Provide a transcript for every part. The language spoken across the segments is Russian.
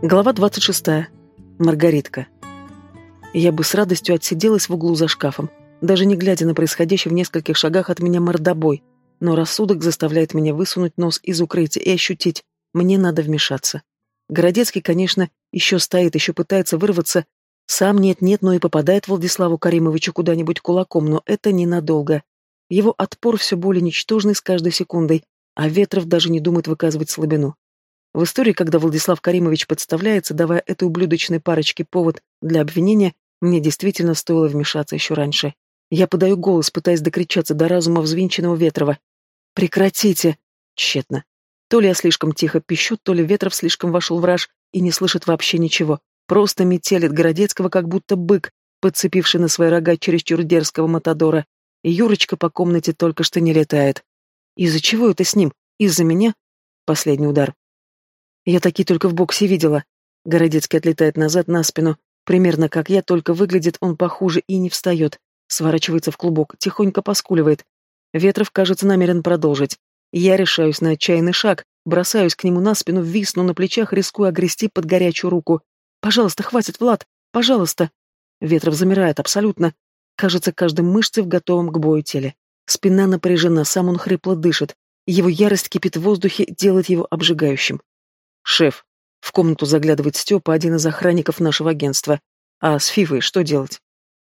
Глава 26. Маргаритка. Я бы с радостью отсиделась в углу за шкафом, даже не глядя на происходящее в нескольких шагах от меня мордобой, но рассудок заставляет меня высунуть нос из укрытия и ощутить, мне надо вмешаться. Городецкий, конечно, еще стоит, еще пытается вырваться, сам нет-нет, но и попадает Владиславу Каримовичу куда-нибудь кулаком, но это ненадолго. Его отпор все более ничтожный с каждой секундой, а Ветров даже не думает выказывать слабину. В истории, когда Владислав Каримович подставляется, давая этой ублюдочной парочке повод для обвинения, мне действительно стоило вмешаться еще раньше. Я подаю голос, пытаясь докричаться до разума взвинченного Ветрова. «Прекратите!» Тщетно. То ли я слишком тихо пищу, то ли Ветров слишком вошел в раж и не слышит вообще ничего. Просто метелит Городецкого, как будто бык, подцепивший на свои рога чересчур дерзкого Матадора. И Юрочка по комнате только что не летает. Из-за чего это с ним? Из-за меня? Последний удар. Я такие только в боксе видела. Городецкий отлетает назад на спину. Примерно как я, только выглядит он похуже и не встает. Сворачивается в клубок, тихонько поскуливает. Ветров, кажется, намерен продолжить. Я решаюсь на отчаянный шаг, бросаюсь к нему на спину, висну на плечах, рискую огрести под горячую руку. «Пожалуйста, хватит, Влад! Пожалуйста!» Ветров замирает абсолютно. Кажется, каждой мышцей в готовом к бою теле. Спина напряжена, сам он хрипло дышит. Его ярость кипит в воздухе, делает его обжигающим. «Шеф». В комнату заглядывает Степа, один из охранников нашего агентства. «А с Фифой что делать?»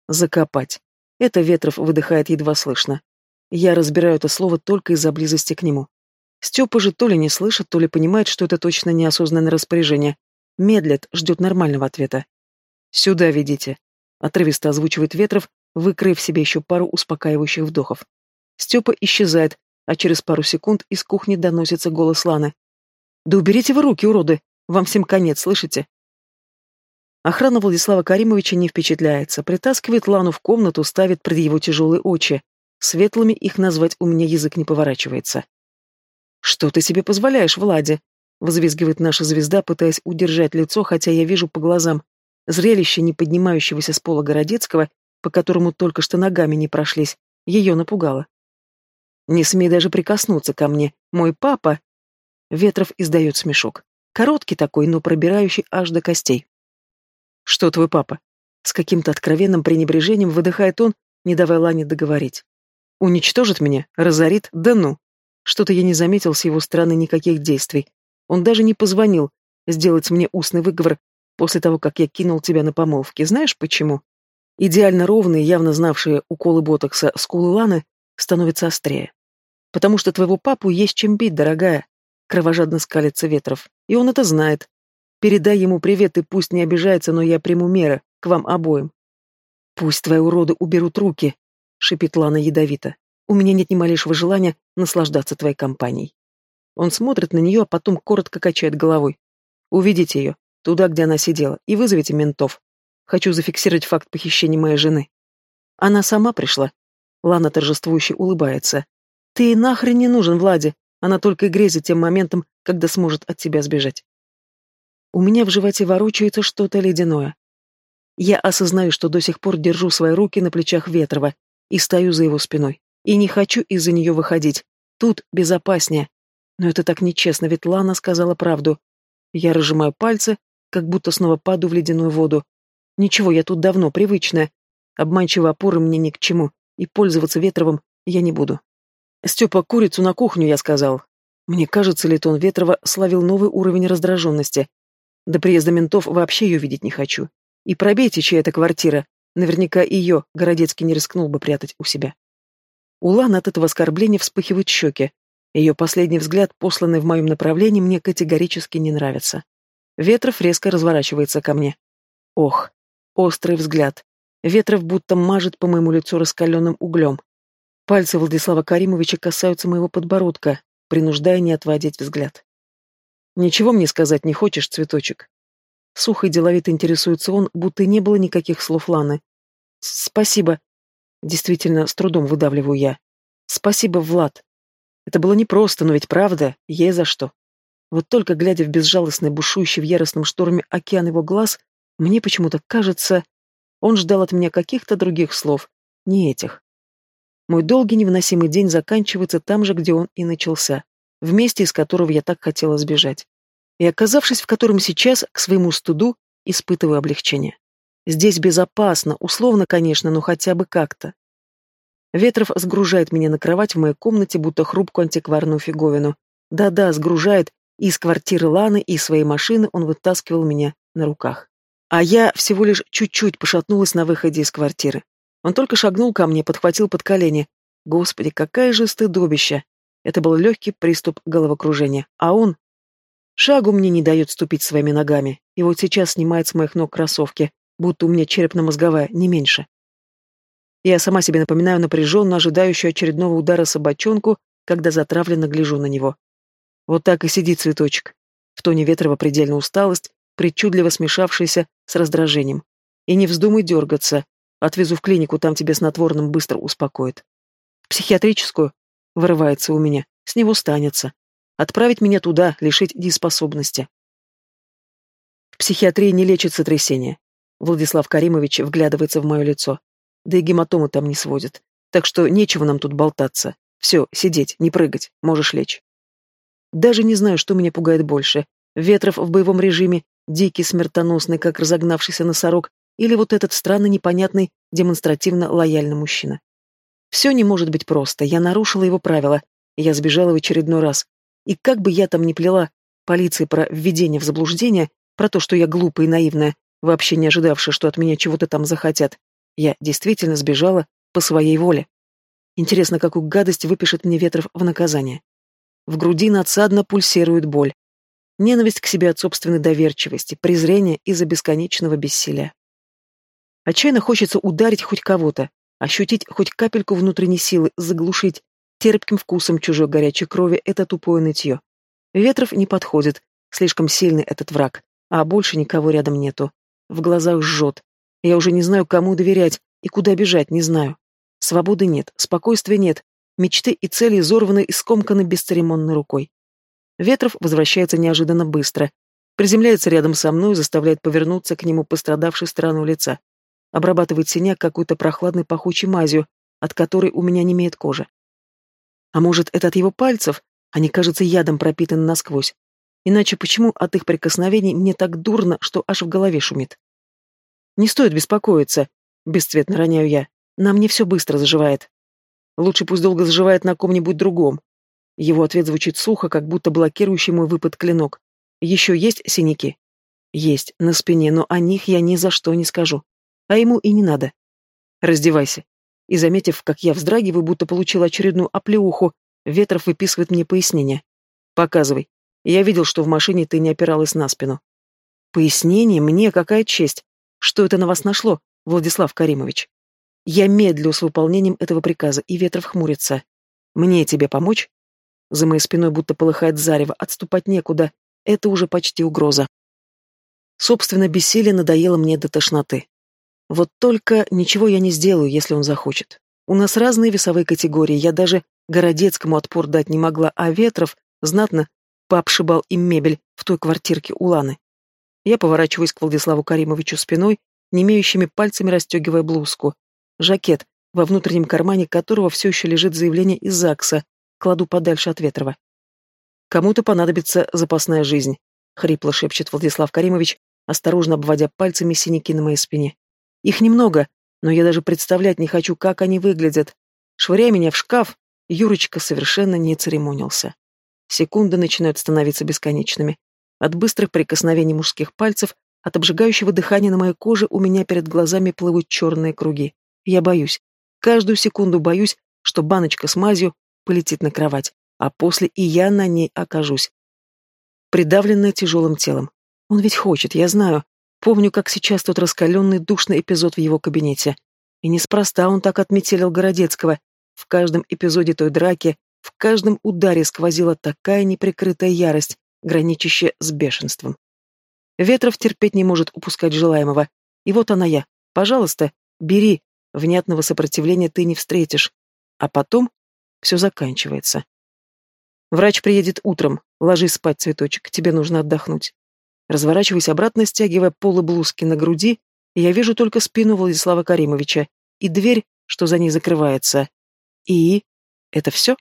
«Закопать». Это Ветров выдыхает едва слышно. Я разбираю это слово только из-за близости к нему. Степа же то ли не слышит, то ли понимает, что это точно неосознанное распоряжение. Медлит, ждет нормального ответа. «Сюда ведите», — отрывисто озвучивает Ветров, выкрыв себе еще пару успокаивающих вдохов. Степа исчезает, а через пару секунд из кухни доносится голос Ланы. Да уберите вы руки, уроды! Вам всем конец, слышите? Охрана Владислава Каримовича не впечатляется, притаскивает Лану в комнату, ставит пред его тяжелые очи. Светлыми их назвать у меня язык не поворачивается. «Что ты себе позволяешь, Влади?» — взвизгивает наша звезда, пытаясь удержать лицо, хотя я вижу по глазам. Зрелище не поднимающегося с пола Городецкого, по которому только что ногами не прошлись, ее напугало. «Не смей даже прикоснуться ко мне. Мой папа...» Ветров издает смешок. Короткий такой, но пробирающий аж до костей. «Что твой папа?» С каким-то откровенным пренебрежением выдыхает он, не давая Лане договорить. «Уничтожит меня? Разорит? Да ну!» Что-то я не заметил с его стороны никаких действий. Он даже не позвонил сделать мне устный выговор после того, как я кинул тебя на помолвке. Знаешь почему? Идеально ровные, явно знавшие уколы ботокса скулы Ланы становятся острее. Потому что твоего папу есть чем бить, дорогая. Кровожадно скалится Ветров. И он это знает. Передай ему привет и пусть не обижается, но я приму меры. К вам обоим. Пусть твои уроды уберут руки, шипит Лана ядовито. У меня нет ни малейшего желания наслаждаться твоей компанией. Он смотрит на нее, а потом коротко качает головой. Уведите ее, туда, где она сидела, и вызовите ментов. Хочу зафиксировать факт похищения моей жены. Она сама пришла. Лана торжествующе улыбается. Ты нахрен не нужен, Влади. Она только и грезит тем моментом, когда сможет от тебя сбежать. У меня в животе ворочается что-то ледяное. Я осознаю, что до сих пор держу свои руки на плечах Ветрова и стою за его спиной. И не хочу из-за нее выходить. Тут безопаснее. Но это так нечестно, ведь Лана сказала правду. Я разжимаю пальцы, как будто снова паду в ледяную воду. Ничего, я тут давно, привычная. Обманчивые опоры мне ни к чему, и пользоваться Ветровым я не буду. «Степа, курицу на кухню, я сказал». Мне кажется, Литон Ветрова словил новый уровень раздраженности. До приезда ментов вообще ее видеть не хочу. И пробейте, чья это квартира. Наверняка ее Городецкий не рискнул бы прятать у себя. У Ланы от этого оскорбления вспыхивают щеки. Ее последний взгляд, посланный в моем направлении, мне категорически не нравится. Ветров резко разворачивается ко мне. Ох, острый взгляд. Ветров будто мажет по моему лицу раскаленным углем. Пальцы Владислава Каримовича касаются моего подбородка, принуждая не отводить взгляд. «Ничего мне сказать не хочешь, цветочек?» Сухо и деловито интересуется он, будто и не было никаких слов Ланы. «Спасибо». Действительно, с трудом выдавливаю я. «Спасибо, Влад. Это было непросто, но ведь правда, ей за что. Вот только глядя в безжалостный, бушующий в яростном шторме океан его глаз, мне почему-то кажется, он ждал от меня каких-то других слов, не этих. Мой долгий невыносимый день заканчивается там же, где он и начался, в месте, из которого я так хотела сбежать. и оказавшись в котором сейчас, к своему студу, испытываю облегчение. Здесь безопасно, условно, конечно, но хотя бы как-то. Ветров сгружает меня на кровать в моей комнате, будто хрупкую антикварную фиговину. Да-да, сгружает, и из квартиры Ланы, и из своей машины он вытаскивал меня на руках. А я всего лишь чуть-чуть пошатнулась на выходе из квартиры. Он только шагнул ко мне, подхватил под колени. Господи, какая же стыдобища! Это был легкий приступ головокружения. А он... Шагу мне не дает ступить своими ногами. И вот сейчас снимает с моих ног кроссовки, будто у меня черепно-мозговая, не меньше. Я сама себе напоминаю напряженно ожидающую очередного удара собачонку, когда затравленно гляжу на него. Вот так и сидит цветочек. В тоне Ветрова предельная усталость, причудливо смешавшаяся с раздражением. И не вздумай дергаться. Отвезу в клинику, там тебе снотворным быстро успокоит. Психиатрическую? Вырывается у меня. С него станется. Отправить меня туда, лишить дееспособности. В психиатрии не лечат сотрясение. Владислав Каримович вглядывается в мое лицо. Да и гематомы там не сводят. Так что нечего нам тут болтаться. Все, сидеть, не прыгать, можешь лечь. Даже не знаю, что меня пугает больше. Ветров в боевом режиме, дикий, смертоносный, как разогнавшийся носорог, или вот этот странный, непонятный, демонстративно лояльный мужчина. Все не может быть просто. Я нарушила его правила. Я сбежала в очередной раз. И как бы я там ни плела полиции про введение в заблуждение, про то, что я глупая и наивная, вообще не ожидавшая, что от меня чего-то там захотят, я действительно сбежала по своей воле. Интересно, какую гадость выпишет мне Ветров в наказание. В груди надсадно пульсирует боль. Ненависть к себе от собственной доверчивости, презрение из-за бесконечного бессилия. Отчаянно хочется ударить хоть кого-то, ощутить хоть капельку внутренней силы, заглушить терпким вкусом чужой горячей крови это тупое нытье. Ветров не подходит, слишком сильный этот враг, а больше никого рядом нету. В глазах жжет. Я уже не знаю, кому доверять и куда бежать, не знаю. Свободы нет, спокойствия нет, мечты и цели изорваны и скомканы бесцеремонной рукой. Ветров возвращается неожиданно быстро, приземляется рядом со мной, заставляет повернуться к нему пострадавшей сторону лица обрабатывает синяк какой-то прохладной пахучей мазью, от которой у меня не имеет кожи. А может, это от его пальцев? Они, кажется, ядом пропитаны насквозь. Иначе почему от их прикосновений мне так дурно, что аж в голове шумит? Не стоит беспокоиться, бесцветно роняю я. Нам не все быстро заживает. Лучше пусть долго заживает на ком-нибудь другом. Его ответ звучит сухо, как будто блокирующий мой выпад клинок. Еще есть синяки? Есть, на спине, но о них я ни за что не скажу а ему и не надо. Раздевайся. И, заметив, как я вздрагиваю, будто получил очередную оплеуху, Ветров выписывает мне пояснение. Показывай. Я видел, что в машине ты не опиралась на спину. Пояснение? Мне какая честь. Что это на вас нашло, Владислав Каримович? Я медлю с выполнением этого приказа, и Ветров хмурится. Мне тебе помочь? За моей спиной будто полыхает зарево, отступать некуда. Это уже почти угроза. Собственно, бессилие надоело мне до тошноты. Вот только ничего я не сделаю, если он захочет. У нас разные весовые категории, я даже Городецкому отпор дать не могла, а Ветров знатно пообшибал им мебель в той квартирке у Ланы. Я поворачиваюсь к Владиславу Каримовичу спиной, не имеющими пальцами расстегивая блузку. Жакет, во внутреннем кармане которого все еще лежит заявление из ЗАГСа, кладу подальше от Ветрова. «Кому-то понадобится запасная жизнь», — хрипло шепчет Владислав Каримович, осторожно обводя пальцами синяки на моей спине. Их немного, но я даже представлять не хочу, как они выглядят. Швыряя меня в шкаф, Юрочка совершенно не церемонился. Секунды начинают становиться бесконечными. От быстрых прикосновений мужских пальцев, от обжигающего дыхания на моей коже у меня перед глазами плывут черные круги. Я боюсь. Каждую секунду боюсь, что баночка с мазью полетит на кровать, а после и я на ней окажусь. Придавленная тяжелым телом. Он ведь хочет, я знаю, Помню, как сейчас тот раскаленный душный эпизод в его кабинете. И неспроста он так отметелил Городецкого. В каждом эпизоде той драки, в каждом ударе сквозила такая неприкрытая ярость, граничащая с бешенством. Ветров терпеть не может упускать желаемого. И вот она я. Пожалуйста, бери. Внятного сопротивления ты не встретишь. А потом все заканчивается. Врач приедет утром. Ложись спать, цветочек, тебе нужно отдохнуть. Разворачиваясь обратно, стягивая полы блузки на груди, я вижу только спину Владислава Каримовича и дверь, что за ней закрывается. И... это все?